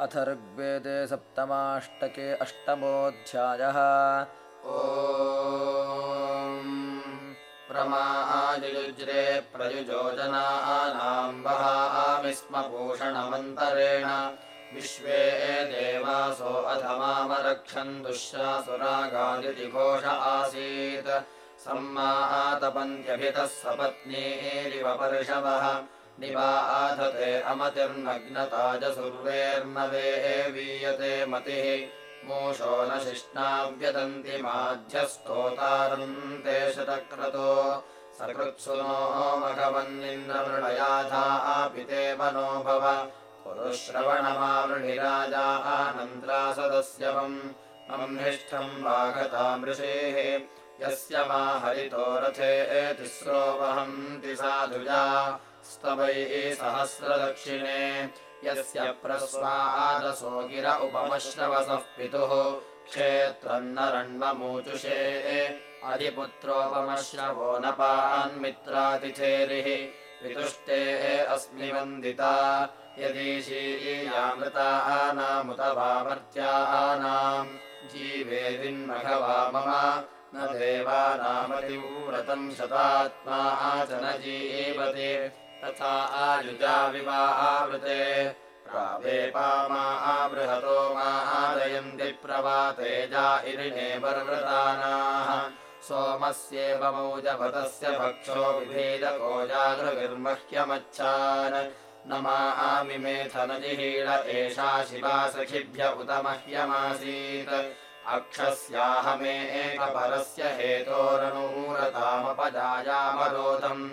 अथर्वेदे सप्तमाष्टके अष्टमोऽध्यायः। ओ स्म भूषणमन्तरेण। विश्वे देवासो अधमामरक्षन् दुःशासुरागादिघोष आसीत्। सम्मातपन्त्यभितः सपत्नीरिव पर्षवः निवाधते अमतिर्नग्नताजसुर्वेर्नवे वीयते मतिः। मूषो न शिष्णाव्यदन्ति माध्यस्तोतारन्ते शतक्रतो। सकृत्सुनो मघवन्निन्द्रवृणयाधापिते मनो भव। पुरुश्रवणमावृणिराजा आनन्द्रासदस्यवम् अम्निष्ठम् वागतामृषेः। यस्य मा हरितो रथे तिस्रो वहन्ति साधुजा स्तवैः सहस्रदक्षिणे। यस्य प्रस्वादसो गिर उपमश्रवसः पितुः। क्षेत्रम् न रण्वमूचुषे अधिपुत्रोपमश्रवो नपान्मित्रातिथेरिः पितुष्टे अस्मि वन्दिता। यदीशीयामृतानामुत वामर्त्यानाम् जीवेदिन्मघवा मम। न शतात्मा च न जीवति तथा आयुजाविवावृते प्रावेपामा बृहतो मादयन्ति प्रवातेजा इरिणे वर्वृतानाः सोमस्येवमौजभतस्य भक्षो विभेदको जागृगिर्मह्यमच्छान् न मामि मेथनजिहीळ एषा शिवा सखिभ्य उत मह्यमासीत् अक्षस्याह मे एकपरस्य हेतोरनुमूरतामपजायामरोधम्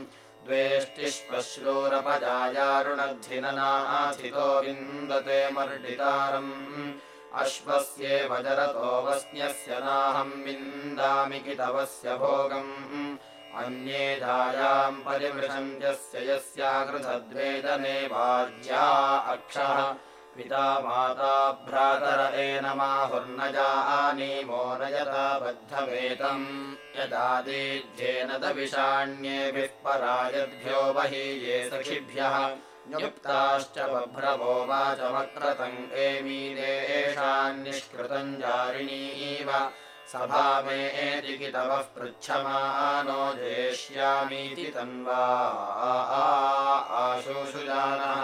द्वेष्टिश्वश्रूरपजायारुणद्धिननाथितो विन्दते मर्डितारम्। अश्वस्येव जरतो वस्न्यस्य नाहम् विन्दामि कितवस्य भोगम्। अन्ये जायाम् परिमृशन्त्यस्य यस्याकृतद्वेदने वाज्या अक्षः पिता माता भ्रातर एनमाहुर्न जानीमो न यथा बद्धवेतम् यदादीध्येन दविषाण्येभिः परायद्भ्यो बहीये सखिभ्यः न्युक्ताश्च बभ्रवो वाचमक्रतम् एमीदेशान्निष्कृतम् जारिणीव सभा मे एदिकितवः पृच्छमानो जेष्यामीति तन्वा आशुषुजानः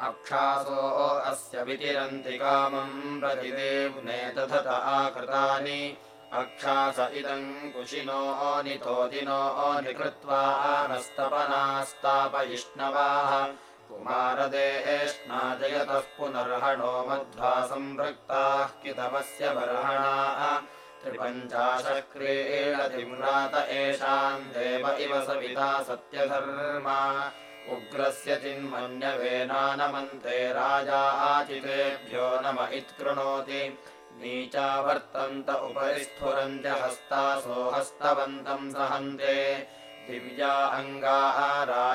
अक्षासो अस्य वितिरन्ति कामम् प्रतिदेव्ने तथत आकृतानि। अक्षास इदम् कुशिनो नितोदिनो निकृत्वा नस्तपनास्तापयिष्णवाः कुमारदेष्णा जयतः पुनर्हणो मध्वा संवृक्ताः कितवस्य बर्हणाः। त्रिपञ्चाशः क्रीडतिम्रात एषाम् देव इव सविता सत्यधर्मा उग्रस्य चिन्मन्यवेनानमन्ते राजा आचितेभ्यो नम इत्कृणोति। नीचा वर्तन्त उपरि स्फुरन्त्य हस्तासो हस्तवन्तम् सहन्ते। दिव्या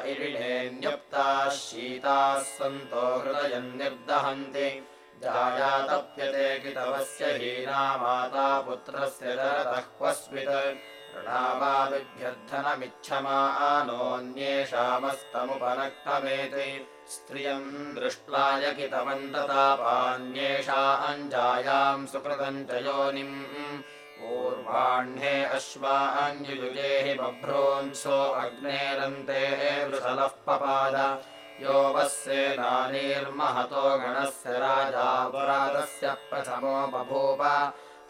इरिणे न्यप्ताः शीताः सन्तो हृदयम् निर्दहन्ति। जाया तप्यते कितवस्य हीना माता पुत्रस्य जरतः क्वस्मित् णावाबिभ्यर्थनमिच्छमानोऽन्येषामस्तमुपनक्तमेति स्त्रियम् दृष्ट्वा यकितवन्ततापान्येषा अञ्जायाम् सुकृतम् च योनिम्। पूर्वाह्णे अश्वान्युयुजे हि बभ्रोऽंसो अग्नेरन्ते वृषलः पपाद। यो वः सेनानीर्महतो गणस्य राजा पुरातस्य प्रथमो बभूव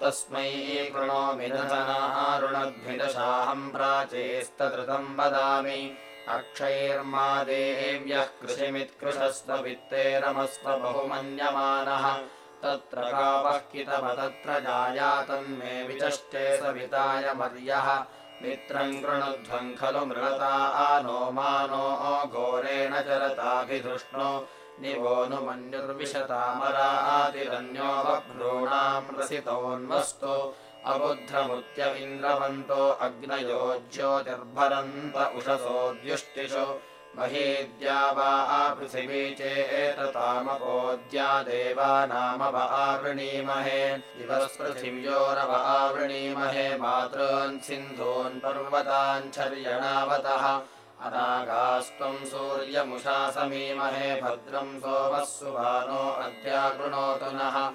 तस्मै कृणोमि नृणद्भिदशाहम् प्राचेस्तधृतम् वदामि। अक्षैर्मा देव्यः कृषिमित्कृशस्ववित्तेरमस्व बहुमन्यमानः तत्र गावः कितव तत्र जायातन्मे विचष्टे सविताय मर्यः। मित्रम् कृणुध्वम् खलु मृगता नो मानो घोरेण चरताभिधृष्णो निवोऽनुमन्युर्विशतामरातिरन्यो बभ्रूणाम् रसितोन्वस्तो अबुध्रमुत्य इन्द्रवन्तो अग्नयो ज्योतिर्भरन्त उषसोऽद्युष्टिषु। महीद्या वा पृथिवी चेततामपोद्या देवानामव आवृणीमहे। दिवस्पृथिव्योरव आवृणीमहे। मातॄन् सिन्धून् पर्वताञ्छर्यणावतः अनागास्त्वम् सूर्यमुषा समीमहे भद्रम् सोमः सुवानो अद्या कृणोतु नः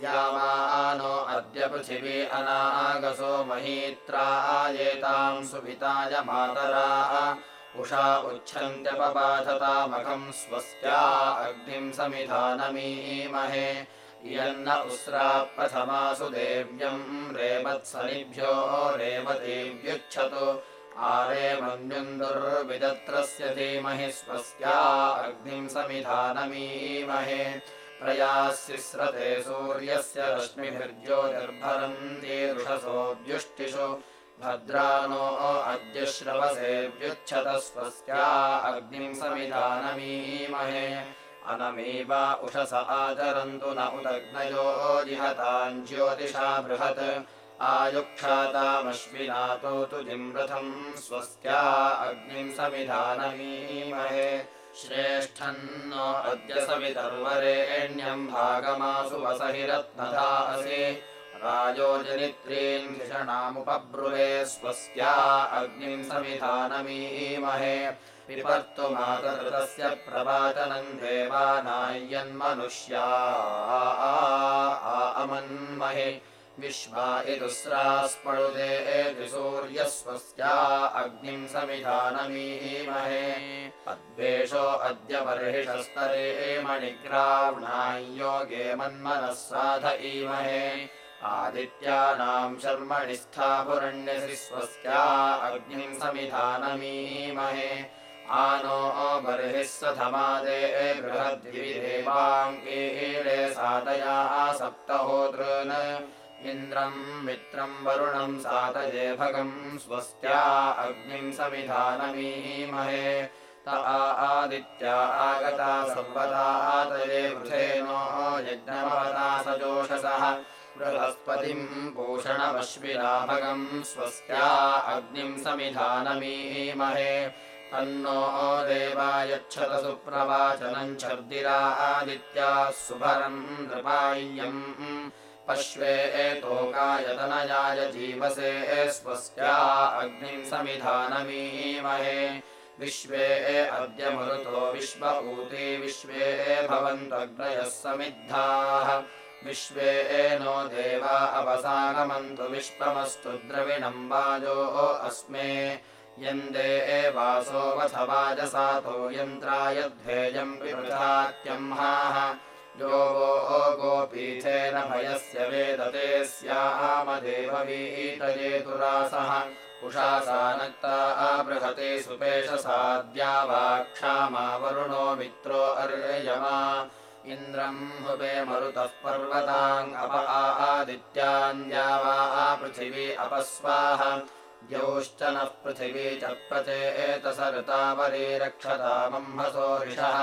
द्यावानो अद्य पृथिवी अनागसो महीत्रायेताम् सुविताय मातराः। उषा उच्छन्त्यपबाधतामघम् स्वस्त्या अग्निम् समिधानमीमहे। इयन्न उस्रा प्रथमासु देव्यम् रेवत्सनिभ्यो रेवतीव्युच्छतु आरे मन्युन्दुर्विदत्रस्य धीमहि स्वस्त्या अग्निम् समिधानमीमहे। प्रयास्यस्रते सूर्यस्य रश्मिभिर्ज्योतिर्भरन्तीरुषसोऽव्युष्टिषु भद्रानो अद्य श्रवसेऽव्युच्छत स्वस्त्या अग्निम् समिधानमीमहे। अनमेव उषस आचरन्तु न उदग्नयो जिहताम् ज्योतिषा बृहत् आयुक्षातामश्विनातो तु जिम्रथम् स्वस्त्या अग्निम् समिधानमीमहे। श्रेष्ठन्नो अद्य सवितर्वरेण्यम् भागमासु वसहिरत्नधासि। राजोजनित्रीम् धिषणामुपब्रुवे स्वस्त्या अग्निम् समिधानमीमहे। पिबर्तु मातृतस्य प्रवाचनम् देवानायन्मनुष्या अमन्महे विश्वा इदुस्रास्पणुदे सूर्यस्वस्या अग्निम् समिधानमीमहे अद्वेषो अद्य बर्हिषस्तरे मणिग्राह्णायोगे मन्मनः साध ईमहे। आदित्यानाम् शर्मणि स्थापुरण्यसि स्वस्या अग्निम् समिधानमीमहे आनो बर्हिः सधमादे बृहद्विदेवाङ्गीले सादयाः सप्तहोदृन् इन्द्रम् मित्रम् वरुणम् सातये भगम् स्वस्त्या अग्निम् समिधानमीमहे। त आदित्या आगता संवदातये वृथेनो यज्ञमवता सजोषसः। बृहस्पतिम् भूषणमश्विना भगम् स्वस्त्या अग्निम् समिधानमीमहे। तन्नो देवायच्छत सुप्रवाचनम् छर्दिरा आदित्याः सुभरम् नृपाय्यम् पश्वे एतोकायतनयाय जीवसे स्वस्त्या अग्निम् समिधानमीमहे। विश्वे अद्य मरुतो विश्व ऊते विश्वे भवन्त्वग्नयः समिद्धाः। विश्वे नो देवा अवसागमन्तु विश्वमस्तु द्रविणम् वाजो अस्मे। यन्दे एवासोऽवथ वाजसातो यन्त्राय ध्येयम् विवृधात्यम्हाः यो वो गोपीठेन भयस्य वेदते स्यामदेववीतयेतुरासः उषासा नक्ता बृहते सुपेशसाद्या वा क्षामा वरुणो मित्रो अर्यमा। इन्द्रम् हुवे मरुतः पर्वताङ्गप आदित्यान्द्या वा पृथिवी अपस्वाह। द्यौश्च नः पृथिवी च प्रचेतसरुतावरी रक्षतामम्भसो रिषः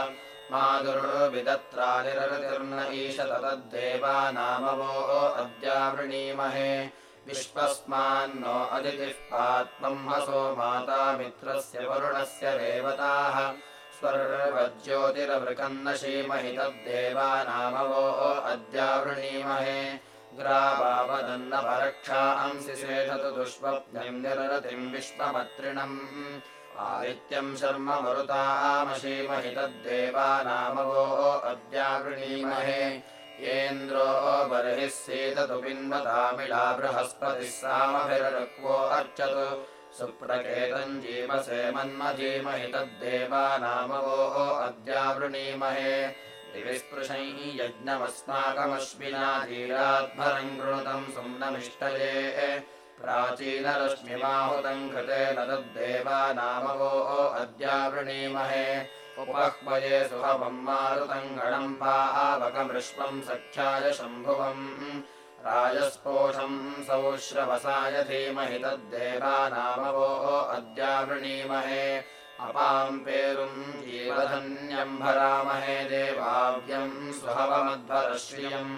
मादुर्विदत्रानिरतिर्न ईशत तद्देवानामवो अद्यावृणीमहे। विश्वस्मान्नो अदितिः पात्मम्हसो माता मित्रस्य वरुणस्य देवताः। स्वर्वज्योतिरवृकन्नशीमहि तद्देवानामवो अद्यावृणीमहे। ग्रावावदन्न परक्षांसि शेषतु दुष्वप्नम् निरतिम् विश्वमत्रिणम् आदित्यम् शर्म मरुतामशीमहि तद्देवानामवो अद्यावृणीमहे येन्द्रो बर्हिः सीततु पिन्वतामिळा बृहस्पतिः सामभिरक्वो अर्चतु। सुप्रकेतम् जीवसे मन्मधीमहि तद्देवानामवो अद्यावृणीमहे दिविस्पृशै यज्ञमस्माकमश्विना धीराध्वरम् कृणुतम् सुम्नमिष्टये प्राचीनरश्मिमाहुतम् कृतेन तद्देवानामवो अद्यावृणीमहे। उपह्वये सुहवम् मारुतम् गणम् पावकमृष्वम् सख्याय शम्भुवम्। राजस्पोषम् सौश्रवसाय धीमहि तद्देवानामवो अद्यावृणीमहे। अपाम् पेरुम् जीवधन्यम् भरामहे देवाव्यम् सुहवमध्वरश्रियम्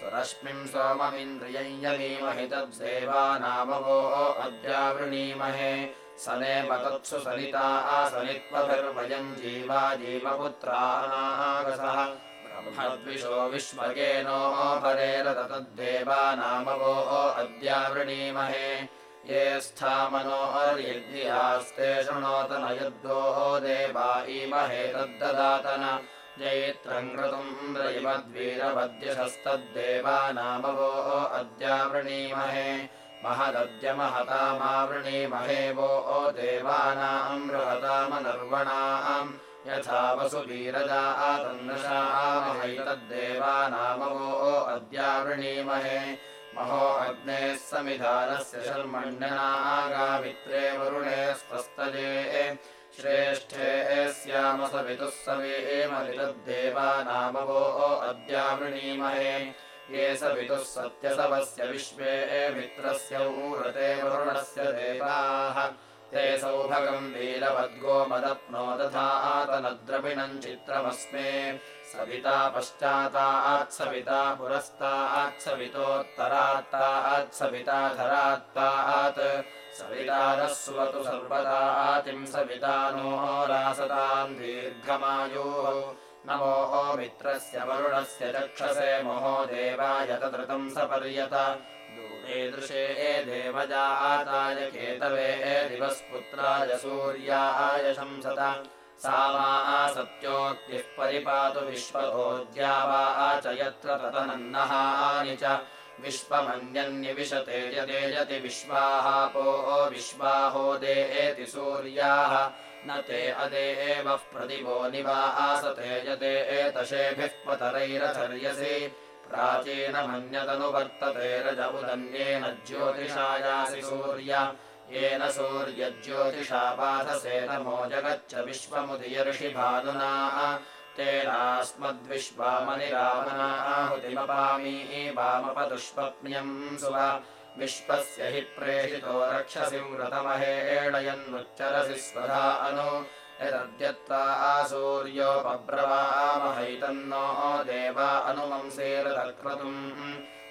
सुरश्मिम् सोममिन्द्रियम् यमीमहि तद्देवानामवो अद्यावृणीमहे। सनेम तत्सु सनिता आसनित्वभिर्वयम् जीवा जीवपुत्रानागसः। ब्रह्मद्विषो विश्वकेनो परेरत तद्देवानामवो अद्यावृणीमहे। ये स्थामनोर्यज्ञियास्ते शृणोत न यद्वोः देवा इमहे तद्ददातन जयित्रम् क्रतुन्द्रयिमद्वीरवद्यशस्तद्देवानामवो अद्यावृणीमहे। महदद्यमहतामावृणीमहे महे वो देवानाम् बृहतामनर्वणाम्। यथा वसुवीरजा तन्नशामहैतद्देवानामवो अद्यावृणीमहे। महो अग्नेः समिधानस्य शर्मण्यनागामित्रे वरुणे स्वस्तजे श्रेष्ठे स्यामसवितुः सवेमवितद्देवानामवो अद्यावृणीमहे। ये सवितुः सत्यसवस्य विश्वे मित्रस्य ऊरते वरुणस्य देवाः। ते सौभगम् वीरवद्गोमदप्नो दधातनद्रविणम् चित्रमस्मे। सविता पश्चातात्सविता पुरस्तात्सवितोत्तरात्तात्सविताधरात्तात् सवितारः सुवतु सर्वदातिम् सविता नो रासताम् दीर्घमायोः। नमो मित्रस्य वरुणस्य चक्षसे महो देवाय तदृतम् सपर्यत। दूरेदृशे देवजाताय केतवे दिवस्पुत्राय सूर्याय शंसत। सा वा सत्योक्तिः परिपातु विश्वतोद्या वा च यत्र ततनन्नहानि च विश्वमन्यन्यविशते यतेजति विश्वाहापो विश्वाहो देति सूर्याः न ते अदेवः प्रतिभो निवासते यते एतशेभिः पतरैरचर्यसि प्राचीनमन्यदनुवर्तते रज उदन्येन ज्योतिषायासि सूर्य। येन सूर्यज्योतिषा बाधसे नमो जगच्च विश्वमुदियर्षिभानुना तेनास्मद्विश्वामनिरामनाहुतिमपामी वामपदुष्पप्न्यम् सुव। विश्वस्य हि प्रेषितो रक्षसि व्रतमहेणयन्मुच्चरसि स्वधा अनु। यदद्यत्वा आसूर्योपब्रवामहैतन्नो देवा अनुमंसेरतक्रतुम्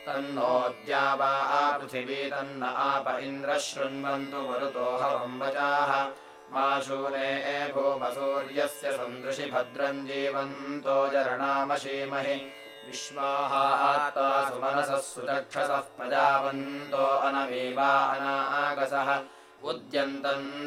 तन्नोद्या वा आपृथिवी तन्न आप इन्द्रः शृण्वन्तु मरुतो हवम्बजाः मा शूने भूमसूर्यस्य सन्दृशि भद्रम् जीवन्तो जरणामशीमहि। विश्वाहात्ता सुमनसः सुचक्षसः प्रजावन्तो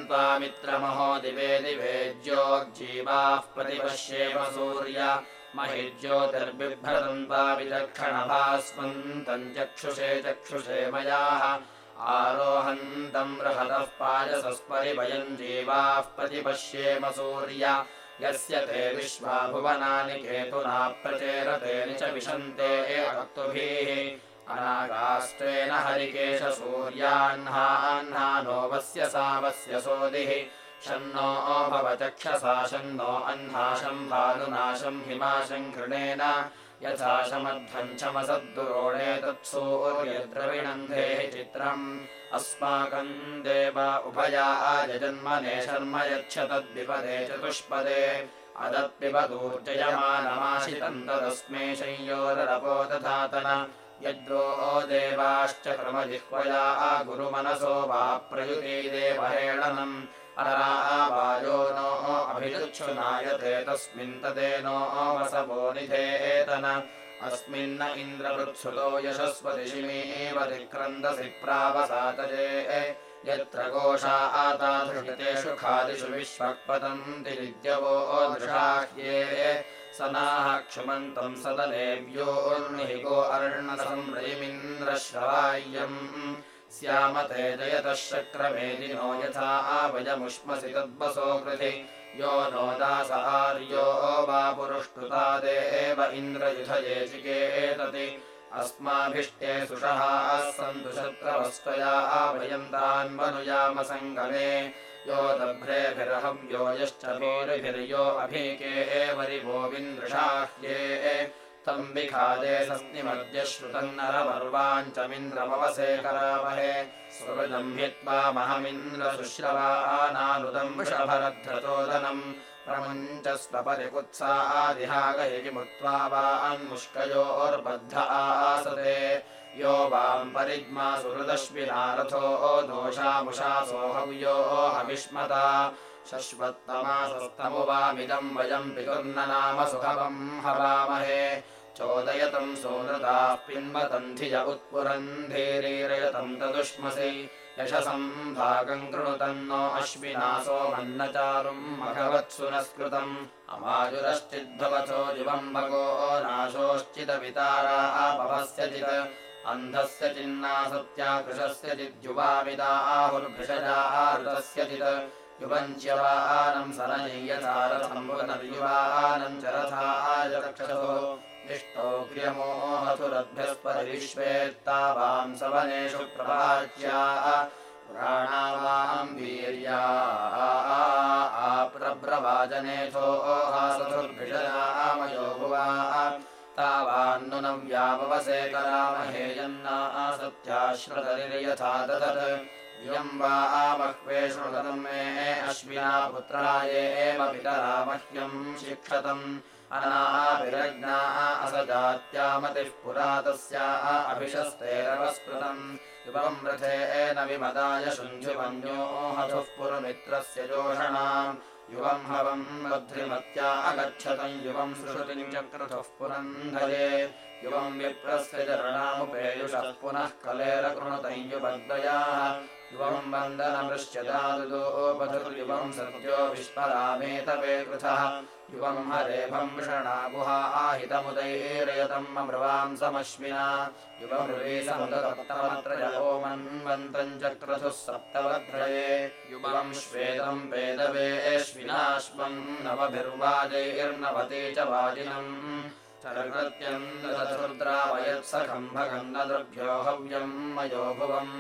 त्वामित्रमहो दिवे दिवे ज्योग्जीवाः प्रतिपश्येम सूर्य। महि ज्योतिर्बिभ्रतम् त्वाविचक्षणभास्मन्तम् चक्षुषे चक्षुषे मयाः आरोहन्तम् बृहतः पायसस्परिभयम् जीवाः प्रतिपश्येम सूर्य। यस्य ते विश्वा भुवनानि केतुना प्रचेरते च विशन्ते अक्तुभिः अनागाष्ट्रेण हरिकेश सूर्याह्नाह्नानो वस्य सावस्य सोदिः। शन्नो भवचक्षसा शन्नो अह्नाशम् भानुनाशम् हिमाशम् घृणेन यथा शमध्वम् चमसद्दुरोणे तत्सूर्यद्रविणन्धेः चित्रम्। अस्माकम् देव उभया आजन्मने शर्म यच्छतद्विपदे चतुष्पदे। अदत्पिबदूर्जयमानमाशितम् तदस्मै संयोररपो दधातन यद्रो देवाश्च क्रमजिह्वया गुरुमनसो वा प्रयुति देवहेळनम् अरावायो नो अभिजुच्छुनायते तस्मिन् तदेनो वसवो निधेतन। अस्मिन्न इन्द्रवृत्सुतो यशस्वतिशिमी एव दिक्रन्दसि प्रावसातजे यत्र कोशा आताधृतेषु खादिषु विश्वक्पतन्ति विद्यवो दृशाह्ये स नाः क्षुमन्तम् सदनेव्योर्निहिगो अर्णसंरयिमिन्द्रश्रवाय्यम् स्याम ते जयतः शक्रमेदिनो यथा आवयमुष्मसि तद्वसो कृति। यो नो दास आर्यो वा पुरुष्टुता देव इन्द्रयुधये चिकेतति। अस्माभिष्टे सुषहाः सन्तु शत्रवस्त्वया आवयन्तान्वनुयाम सङ्गमे। यो यश्च वीरिभिर्यो अभीके एवरिवोविन्दृशाह्ये तम् विखादे सस्निमद्य श्रुतम् नरमर्वाञ्चमिन्द्रमवसे करामहे सुहृदम् हित्वा महमिन्द्रशुश्रवानानुदम् वृषभरध्रतोदनम् प्रमुञ्च स्वपरिकुत्सादिहागयिमुत्वा वा अन्मुष्कयोर्बद्ध आसते। यो वाम् परिग्मा सुहृदश्विनारथो दोषामुषासोहव्यो हविष्मता शश्वत्तमासस्तमुवामिदम् वयम् पितुर्न नाम सुहवम् हवामहे। चोदयतम् सोनृताः पिन्वतम् धिय उत्पुरन्धीरीरयतम् तदुष्मसि। यशसम् भागम् कृणुतन्नो अश्विनासो मन्नचारुम् मघवत्सु नस्कृतम् अमाजुरश्चिद्भवचो युवम् भगो नाशोश्चिदवितारा आपवस्यचित् अन्धस्य चिन्ना सत्या कृशस्य चिद्युवामिदा आहुर्भिषजातस्य चित् युवञ्च्यवानम् सनय्यसारसम्भुनर्युवानम् च रथायक्षसो इष्टो क्रियमोहसुरभ्यस्परिविश्वेत्तावाम् सवनेषु प्रभाच्या। पुराणावाम् वीर्या आप्रब्रवाजनेथो हासुर्भिषयामयो भुवा। तावान्नु न व्यापवसे करामहे यन्ना सत्याश्रतरिर्यथा ददत् इयम् वा आमह्वे शृणुतम् मे अश्विना पुत्रायेव पितरा मह्यम् शिक्षतम्। अनाभिरज्ञा असजात्यामतिः पुरा तस्या अभिशस्तेरवस्कृतम् युवम् रथेन विमदाय शुञ्जुवन्यो हथुः पुरमित्रस्य बध्रिमत्या अगच्छतम् युवम् विप्रस्य चरणामुपेयुषः पुनः कलेरकृणुतम् युवद्वयाः युवम् वन्दनमृश्यदादुदोपधुर्युवम् सत्यो हरेभम् विषणा गुहा आहितमुदैरयतम् अब्रवाम् समश्विना युवमृवीसमुदत्तमत्र ओमन्वन्तम् चक्रतुः सप्तवध्रये। युवम् श्वेतम् वेदवेश्विनाश्वम् नवभिर्वाजैर्नवते च वाजिनम्। सरकृत्यम् दधुर्द्रावयत्सखम् भगम् न द्रभ्यो हव्यम् मयो भुवम्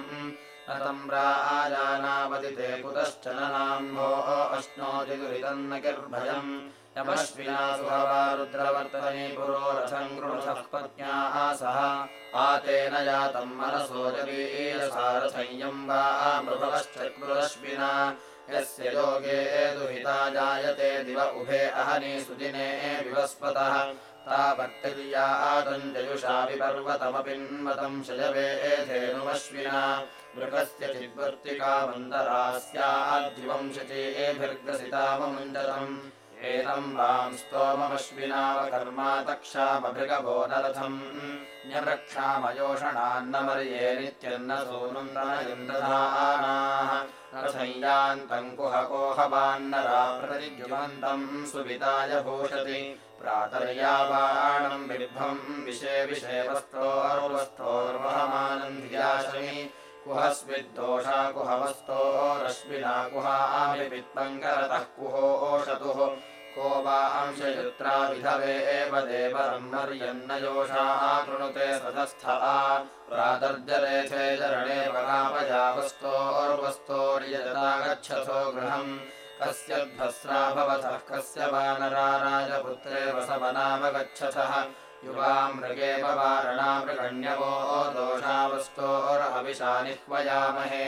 नतम् राजानावति ते कुतश्च नाम्भो अश्नोति दुरितन्न किर्भयम् यमश्विना सुभवा रुद्रवर्तने पुरो रथम् गृणुतः पत्न्याः सह। आतेन जातम् मनसो जवीरसारथय्यम् वा मृभवश्चक्रुरश्विना यस्य योगे दुहिता जायते दिव उभे अहनि सुदिने विवस्पतः। तावर्तिर्या आदञ्जयुषा विपर्वतमपिन्वतम् शजवे धेनुमश्विना। मृगस्य चिद्वर्तिका मन्दरा स्याद्दिवम् शचेभिर्ग्रसिताममुञ्जतम् एतम् वाम् स्तोममश्विनावकर्मा तक्षामभृगभो नरथम् न्यवृक्षामयोषणान्नमर्ये नित्यन्न सूनुन्दनयन्दधानाः रथय्यान्तम् कुहकोहवान्नरा प्रतिद्युमन्तम् सुविताय भूषति। प्रातर्यावाणम् बिभ्रम् विषे विषे वस्त्रोर्वस्त्रोर्वहमानम् धियाशमि कुहस्विद्दोषा कुहवस्तोरश्विना कुहामित्तम् करतः कुहो ओषतुः को वा अंशयुत्रा विधवे एव देवरम् मर्यन्न योषा कृणुते सदस्था प्रातर्जरेथे चरणे वरापजावस्तोर्वस्तोर्यजता गच्छथो गृहम्। कस्य ध्वस्रा भवतः कस्य वानरा राजपुत्रे वसवनामगच्छथः। युवा मृगेव वारणामृगण्यवो दोषावस्तोरहविषानिह्वयामहे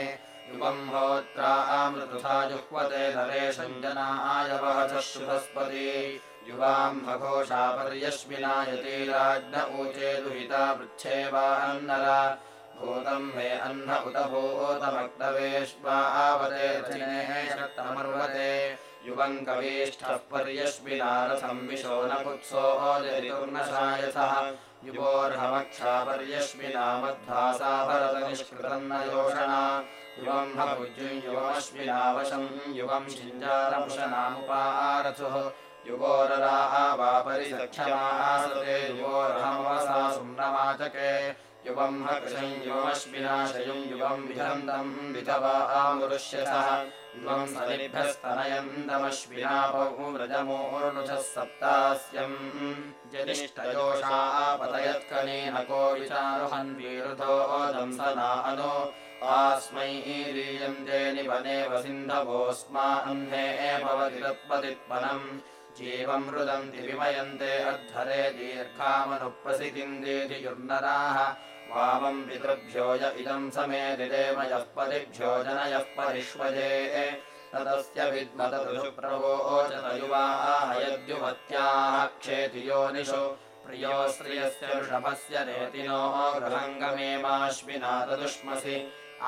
युवम् होत्रा आमृतुथा जुह्वते नरेशम् जनाय वहथः शुभस्पति युवाम् हघोषापर्यश्विनायतीराज्ञ ऊचे दुहिता पृच्छे वा भूतम् मे अह्न उत शक्तमर्वते। युवम् कवीष्ठः पर्यश्विनारथम् विशो न कुत्सोजरितुर्नशायथः युवोर्हमक्षापर्यश्विना मध्वासा भरतनिष्कृतम् न योषणा युवम् भुजुम् युवमश्विनावशम् युवम् शिञ्जारमुषनामुपारथुः युगोररा वापरिसख्यमासते युवोर्हमवसा सुम्नवाचके युवम् हकृशम् युवमश्विनाशयुम् युवम् विहन्तम् विधवा आमुरुष्यथः युवम् सनिभ्यस्तनयन्तमश्विना बहुव्रजमोर्णुषः सप्तास्यम्। जनिष्ठयोषा आपतयत्कनेन को विचारुहन् वीरुधो दंसना अनो। आस्मै ईरीयन्ते निवने वसिन्धवोऽस्मा अह्ने भवति तत्पतित्पनम्। जीवम् रुदन्ति विमयन्ते अध्वरे दीर्घामनुप्रसितिम् देधियुर्नराः वामम् पितृभ्यो य इदम् समेदिदेमयः पदिभ्यो जनयः परिष्वजे। तदस्य विद्मतदुप्रवोचतयुवाहयद्युमत्याः क्षेतियोनिषु प्रियो श्रियस्य वृषभस्य रेतिनो गृहङ्गमेमाश्विना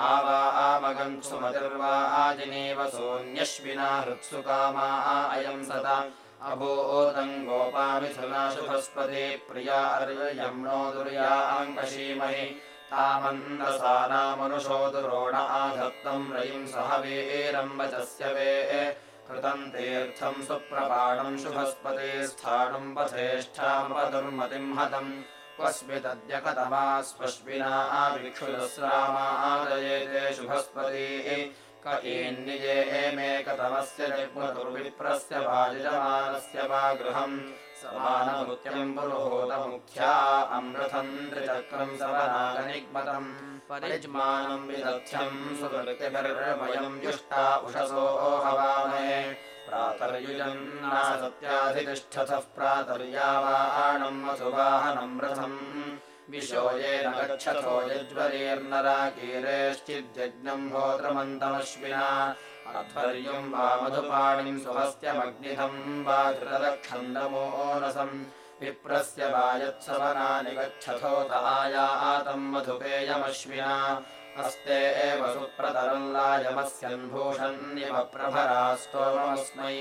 आमगम् सुमतिर्वा आजिनेव सोऽन्यश्विना हृत्सु कामा अयम् सदा अभूतम् गोपामिथुनाशुभस्पति प्रिया अर्यम्नो दुर्याङ्कशीमहि तामन्दसानामनुषो दुरोण आधत्तम् रयिम् सह वचस्य वे। कृतम् तीर्थम् सुप्रपाणम् शुभस्पति स्थाणुम् पथेष्ठामपदुर्मतिम् हतम्। क्वस्मिदद्य कतमास्पश्विना भिक्षुदस्रामादयेते शुभस्पतिः क एन्निजे एमेकतमस्य जग्मतुर्विप्रस्य वाजिजमानस्य वा गृहम् समानमुत्यम् पुरुहूतमुख्या अमृतम् त्रिचक्रम् सवनागनिग्मतम् परिज्मानम् विदध्यम् सुकृतिभिर्वयम् युष्टा उषसो हवामहे प्रातर्युजन्ना सत्याधितिष्ठतः प्रातर्यावाणम् वसुवाहनम् रथम् विशो येन गच्छथो यज्वरीर्नराकीरेश्चिद्यज्ञम् होत्रमन्तमश्विना। अध्वर्युम् वा मधुपाणिम् सुहस्त्यमग्निधम् वा घृतदक्षन्दमोनसम् विप्रस्य वा यत्सवनानि गच्छथोत आयातम् मधुपेयमश्विना। हस्ते एव प्रभरा स्तोमस्मै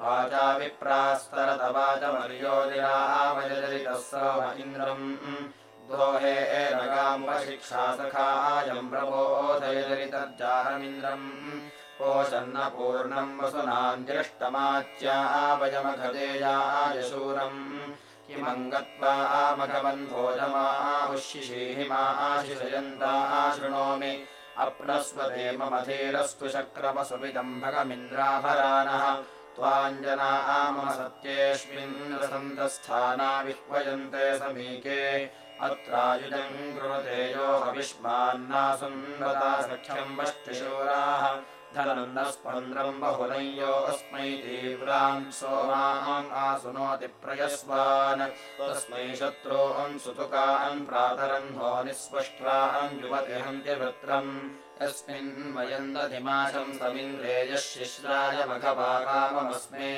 वाचा विप्रास्तरत वाचमर्योदिरामयजरितः सोम इन्द्रम् दोहे एनगामुपशिक्षा सखायम् प्रबोधयजरितर्जारमिन्द्रम् पोषन्नपूर्णम् वसुनान्त्यष्टमाच्यावयमघदेयायशूरम् किमम् गत्वा आमघवन्भोजमाहुशिषीहिमाशिषयन्ता शृणोमि अप्नस्वते मम धीरस्तु शक्रमसुमिदम्भगमिन्द्राभरानः मम सत्येष्मिन् रसन्तस्थाना विह्वयन्ते समीके अत्रायुजम् कृणुते यो सख्यम् वष्टिशूराः धनम् न स्पन्द्रम् बहुलम् यो अस्मै तीव्राम् सोमाम् आसुनोति प्रयस्वान् तस्मै शत्रून् सुतुकान् प्रातरन्धो निःस्पष्ट्रान् युवति हन्त्यवृत्रम् यस्मिन् वयन्दधिमाशम् समिन्द्रे यः शिश्राय मघवाकाममस्मे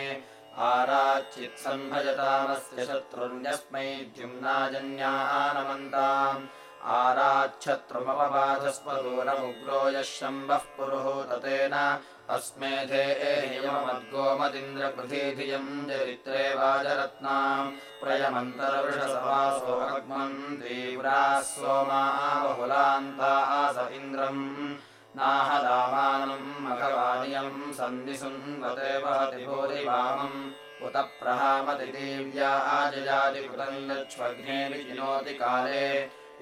आराच्चित्सम्भजतामस्य शत्रुन्यस्मै द्युम्नाजन्यानमन्ताम् आराच्छत्रुमपबाधस्वदूरमुग्रो यः शम्बः पुरुहूततेन अस्मेधे एयमद्गोमदिन्द्रकृधीधियम् चरित्रे वाजरत्नाम् प्रयमन्तरवृषसवासो तीव्राः सोमा बहुलान्ता आस इन्द्रम् नाहदामानम् मघवानियम् सन्धिसुन्वते वहति भूरिवामम् उत प्रहामति देव्या आजयाति कृतम् लक्ष्मघ्ने विचिनोति काले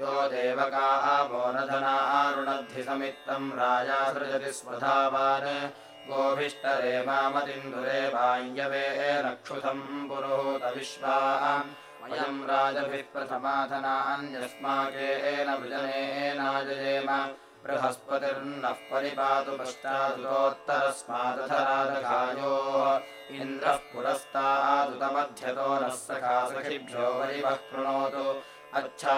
यो देवका आपोनधनारुणद्धि समित्तम् राजा सृजति स्वधावान्। गोभिष्टरे मामतिन्दुरे वाञ्यवे रक्षुतम् पुरोहूत विश्वा। वयम् राजभिः प्रथमाधनान्यस्माकेन वृजनेनाजयेम बृहस्पतिर्नः परिपातु पश्चादुतोत्तरस्मादधरादघायोः। इन्द्रः पुरस्तादुतमध्यतो नः सखा सखिभ्यो वरिवः कृणोतु अच्छा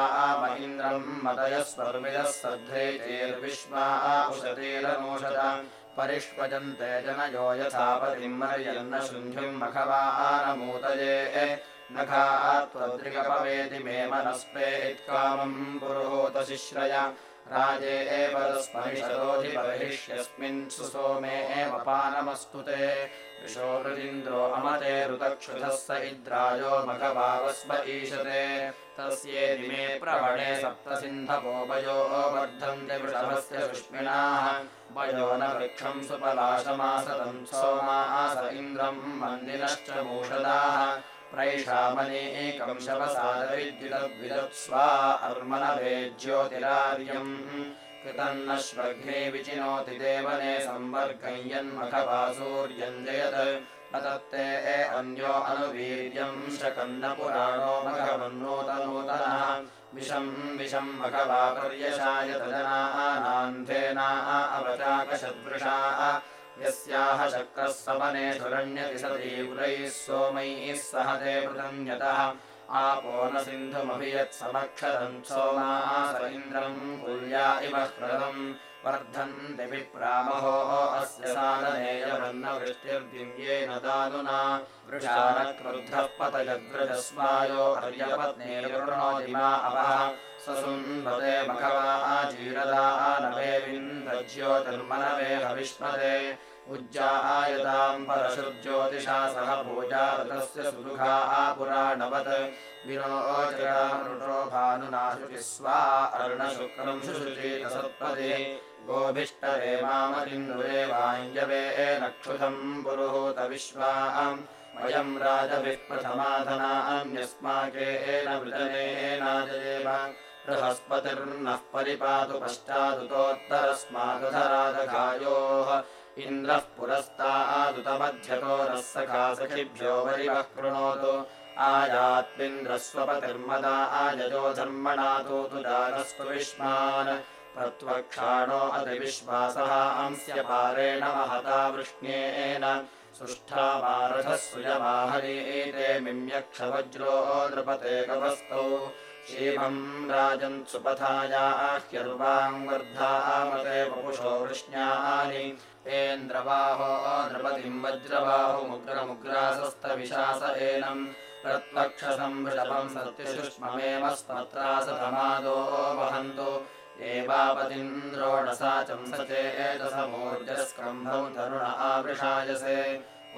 मतयः स्वर्विदः सध्रेतेर्विश्वा आपुषतेरनोषत परिष्वजन्ते जनयो यथापतिम् मर्यन्न शुन्ध्युम् मघवानमूतये नखा त्वद्रिगपवेति मे मनस्पेत्कामम् पुरोत शिश्रय राजे एव तस्मैषरोधिबर्हिष्यस्मिन् सुसोमे एव पानमस्तु विशोरुदिन्द्रो अमते ऋतक्षुधः स इद्रायो मघवावस्म ईशते। तस्येदिमे प्रवणे सप्तसिन्धवोभयो वर्धन्ते वृषभस्य सुष्मिणाः। वयो न वृक्षम् सुपलाशमासतम् सोमास इन्द्रम् मन्दिनश्च मूषदाः प्रैषामनेकम् शवसादविद्युतद्विदत्स्वा अर्मनवे ज्योतिरार्यम् कृतम् न श्वघ्ने विचिनोति देवने संवर्गम् यन्मखवासूर्यम् जयत् अतत्ते अन्यो अनुवीर्यम् शकन्न पुराणो मघवन्नूतनूतनः। विषम् विषम् मघवापर्यशाय तजनानान्धेना अवचाकशद्वृषाः यस्याः शक्रः समने सुरण्यति स तीव्रैः सोमैः सह ते पृतन्यतः आपो न सिन्धुमभियत्समक्षरम् सोमास इन्द्रम् कुल्या इव ह्रदम्। वर्धन्ति विप्रामहो अस्य साधनेयवन्नवृष्टिर्दिव्येन दानुना। वृषानक्रुद्धः पतयद्व्रजस्वायो हर्यपत्नीर्वृणोदिमा अपः ससुन्वते मघवा आजीरदा नवे विन्दज्योतिर्मनवे हविष्मते उज्जायताम् परशुज्योतिषा सह पूजा सुदुघा पुराणवत् विनोचरामृषो भानुनाशुचि स्वा अरुणशुक्रम् शुशुचीतसत्पदे गोभिष्टरे मामरिन्दुरे वाञ्जवे नक्षुधम् पुरुहूत विश्वाम्। वयम् राजभिः प्रथमाधनान्यस्माकेन वृजनेनाजयेम बृहस्पतिर्नः परिपातु पश्चादुतोत्तरस्मादधरादघायोः इन्द्रः पुरस्तादुतमध्यतो रः सखा सखिभ्यो वरिवः कृणोतु। आयात्मिन्द्रस्वपतिर्मदा आयजो धर्मणा तु दानस्तु विष्मान्। प्रत्वक्षाणो अधिविश्वासः अंस्य पारेण महता वृष्ण्येन। सुष्ठा मारथः सुयमाहरीते मिम्यक्षवज्रो नृपते कवस्तौ। क्षीमम् राजन् सुपथायाह्यर्वाम् वर्धामते वपुषो वृष्ण्यानि एन्द्रबाहो नृपतिम् वज्रबाहुमुग्रमुग्रासस्तविशास एनम् प्रत्वक्षसंवृषभम् सत्यशुष्ममेमस्मत्रासधमादो वहन्तु एवापतिन्द्रोणसा चंसचेतसमूर्जस्कम्भौ तरुण आवृषायसे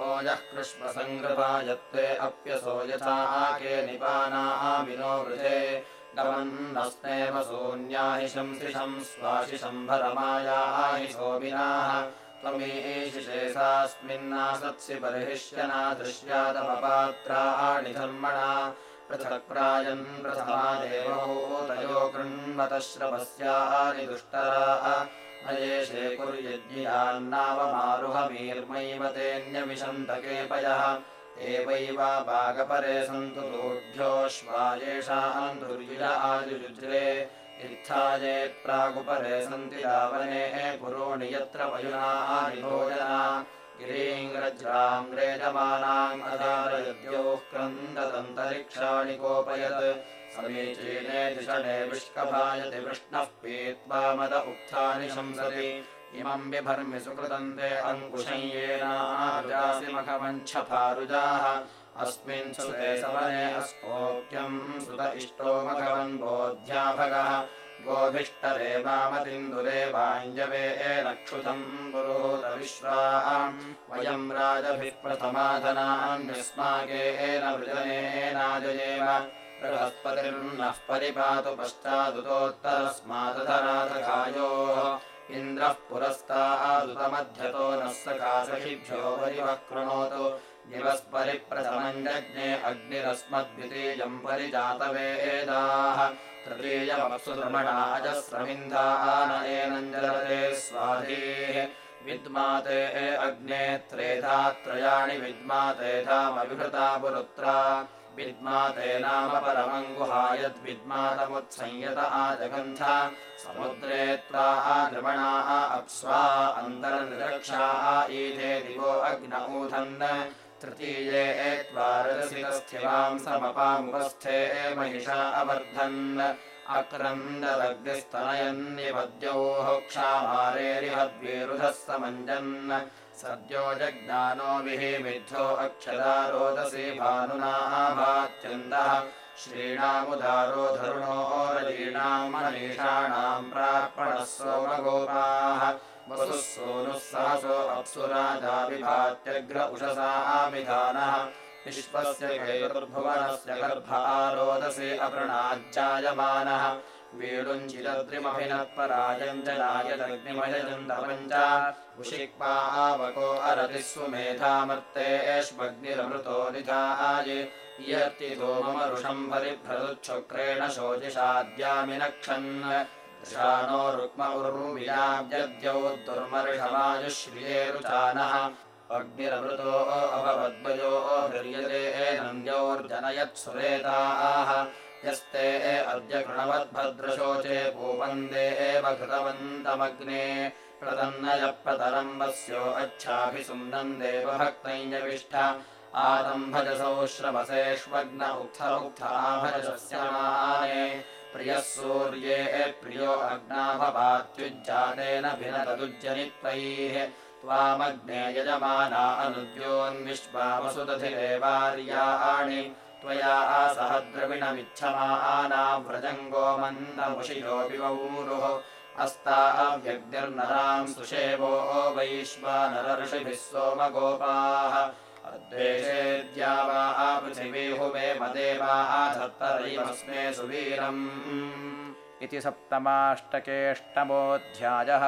ओजः कृष्मसङ्गृभायत्वे अप्यसो यथा आके निपानाविनो वृधे गमन्नस्मेव शून्याहि शंसिषम् स्वाशिशम्भरमायाहि सोमिनाः त्वमीशिशेषास्मिन्नासत्सि बर्हिष्यना दृश्यादमपात्राणि धर्मणा पृथक्प्रायन् प्रथमा देवो कृण्वतश्रवस्यानि दुष्टरा नयेशे कुर्यज्ञान्नावमारुहमीर्मैव तेऽन्यविशन्तकेपयः एवैव भागपरे सन्तु दोढ्योऽश्वायेषाम् दुर्युज आयुजुज्रे इत्थाये प्रागुपरे सन्ति रावणे पुरोणि यत्र वयुनानि भोजना गिरीङ्ग्रज्राङ्ग्रेजमानाम् अधारयद्योः क्रन्ददन्तरिक्षाणि कोपयत्। विष्कभायति वृष्णः पीत्वा मद उक्थानि शंसति। इमम् बिभर्मि सुकृतन्ते अङ्कुशय्येनाजासि मखवञ्छफारुजाः अस्मिन् सुते सवने अस्पोक्यम् सुत इष्टो मघवन् बोध्याभगः गोभिष्टरे वामतिन्दुरे वाञ्जवे एनक्षुतम् पुरोत विश्वाम् वयम् राजभिः प्रथमाधनान्यस्माकेन वृजनेनाजयेम बृहस्पतिर्नः परिपातु पश्चादुतोत्तरस्मादधरादघायोः इन्द्रः पुरस्तादुतमध्यतो नः सकासखिभ्यो वरिवः कृणोतु दिवस्परिप्रथमम् जज्ञे अग्निरस्मद्वितीयम् परिजातवेदाः तृतीयमप्सुधर्मणाजस्रमिन्धानयेनञ्जलते स्वाधीः। विद्माते अग्ने त्रेधा त्रयाणि विद्मातेधामविभृता पुरुत्रा। विद्माते नाम परमङ्गुहायद्विद्मातमुत्संयत आजगन्थ समुद्रे त्वा द्रवणाः अप्स्वा अन्तर्निरक्षाः ईथे दिवो अग्न ऊधन् तृतीये त्वारसितस्थिवाम् समपामुपस्थे महिषा अवर्धन्। अक्रन्ददग्निस्तनयन्निपद्योः क्षामारेरिहद्विरुधः समञ्जन्। सद्यो जज्ञानो विहिमिद्धो अक्षदारोदसी भानुनाभात्यन्दः श्रीणामुदारो धरुणोरजीणाम् मनीषाणाम् प्रार्पणः सोमगोपाः वसुः सोनुः अप्सुराजा विभात्यग्र उषसामिधानः विश्वस्य वीडुञ्चिदद्रिमभिनः परायञ्जनायदग्निमयजन्तपञ्च उषिक्पावको अरतिः सुमेधामर्तेष्वग्निरमृतो निधाय इयर्तितो मम ऋषम् परिभ्रदुच्छुक्रेण शोचिषाद्यामिनक्षन् रुक्म उर्मियाब्जद्यौ दुर्मर्षमायुश्रियेरुचानः अग्निरमृतो अभवद्वयो हृर्यते नन्द्योर्जनयत्सुरेताः यस्ते अद्य कृणवद्भद्रशोचे पूपन्दे एव कृतवन्तमग्ने प्रतन्नय प्रतरम् वस्यो अच्छाभिसुम्नम् देवभक्तैञ्जविष्ठ आदम्भजसौ श्रवसेष्वग्न उक्थमुक्थाभजस्यमाने प्रियः सूर्ये प्रियो अग्नाभवात्युज्जातेन भिनतदुज्जनित्वैः त्वामग्ने यजमाना अनुद्योन्विश्वा वसुदधिरेवार्याणि त्वया सह द्रविणमिच्छमाना व्रजङ्गो मन्दमुषियोऽपि वौरुः अस्ताव्यग्निर्नराम् सुषेवो वैश्वानरर्षिभिः सोमगोपाः अद्वेषेद्या वा पृथिवी मदेवाः धत्तरैमस्मे सुवीरम्। इति सप्तमाष्टकेष्टमोऽध्यायः